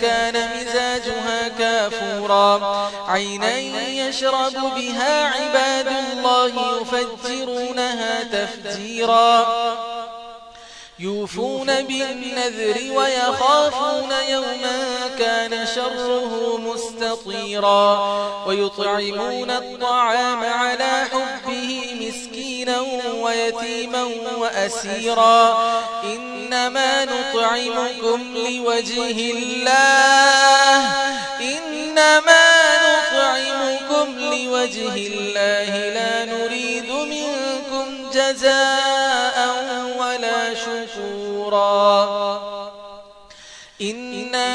كان مزاجها كافورا. عينا يشرب بها عباد الله يفجرونها تفجيرا. يوفون بالنذر ويخافون يوما كان شره مستطيرا. ويطعمون الطعام على حبه مسكينا ويتيما وأسيرا إنما نطعمكم لوجه الله إنما نطعمكم لوجه الله لا نريد منكم جزاء ولا شكورا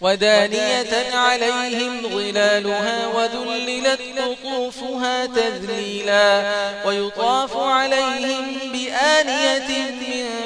ودانية عليهم ظلالها وذللت قطوفها تذليلا. ويطاف عليهم بآنية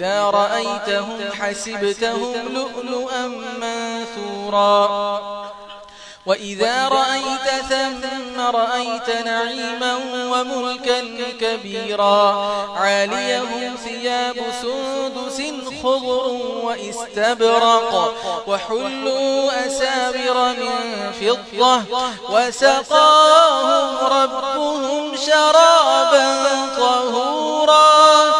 إذا رأيتهم حسبتهم لؤلؤا منثورا وإذا رأيت ثم رأيت نعيما وملكا كبيرا عليهم ثياب سندس خضر واستبرق وحلوا أسابر من فضة وسقاهم ربهم شرابا طهورا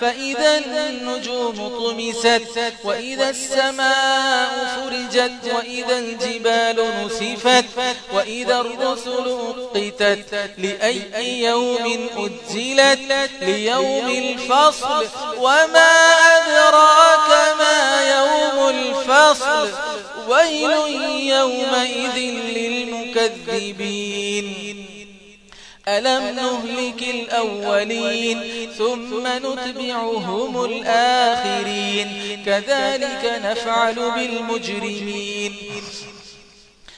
فإذا النجوم طمست وإذا السماء فرجت وإذا الجبال نسفت وإذا الرسل قتت لأي يوم أجلت ليوم الفصل وما أدراك ما يوم الفصل ويل يومئذ للمكذبين ألم نهلك الأولين ثم نتبعهم الآخرين كذلك نفعل بالمجرمين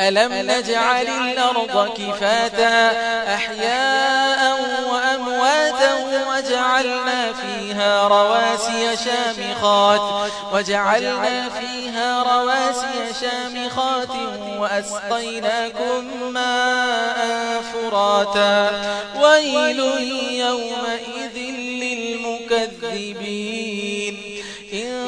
ألم نجعل الأرض كفاتا أحياء وأمواتا وجعلنا فيها رواسي شامخات وجعلنا فيها رواسي شامخات وأسقيناكم ماء فراتا ويل يومئذ للمكذبين